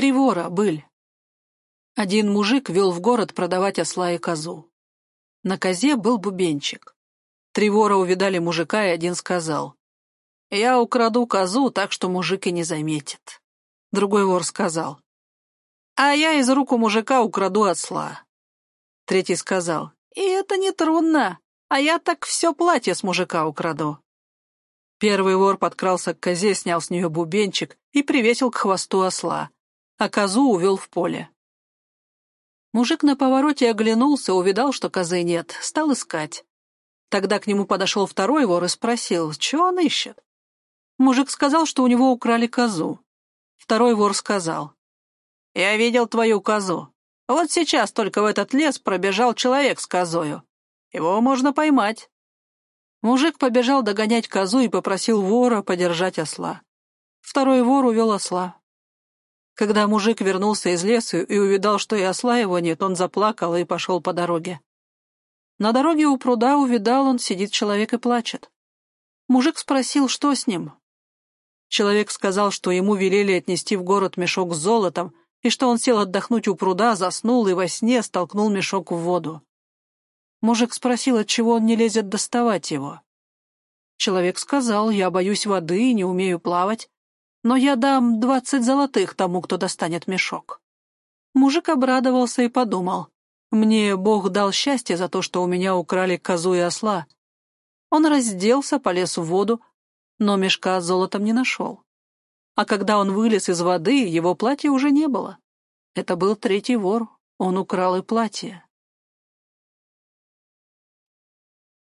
Три вора, быль. Один мужик вел в город продавать осла и козу. На козе был бубенчик. Три вора увидали мужика, и один сказал, «Я украду козу, так что мужик и не заметит». Другой вор сказал, «А я из рук у мужика украду осла». Третий сказал, «И это не трудно, а я так все платье с мужика украду». Первый вор подкрался к козе, снял с нее бубенчик и привесил к хвосту осла, а козу увел в поле. Мужик на повороте оглянулся, увидал, что козы нет, стал искать. Тогда к нему подошел второй вор и спросил, что он ищет. Мужик сказал, что у него украли козу. Второй вор сказал, «Я видел твою козу. Вот сейчас только в этот лес пробежал человек с козою. Его можно поймать». Мужик побежал догонять козу и попросил вора подержать осла. Второй вор увел осла. Когда мужик вернулся из лесу и увидал, что и осла его нет, он заплакал и пошел по дороге. На дороге у пруда увидал он, сидит человек и плачет. Мужик спросил, что с ним. Человек сказал, что ему велели отнести в город мешок с золотом, и что он сел отдохнуть у пруда, заснул и во сне столкнул мешок в воду. Мужик спросил, отчего он не лезет доставать его. Человек сказал, я боюсь воды и не умею плавать, но я дам двадцать золотых тому, кто достанет мешок. Мужик обрадовался и подумал, мне Бог дал счастье за то, что у меня украли козу и осла. Он разделся, полез в воду, но мешка с золотом не нашел. А когда он вылез из воды, его платья уже не было. Это был третий вор, он украл и платье.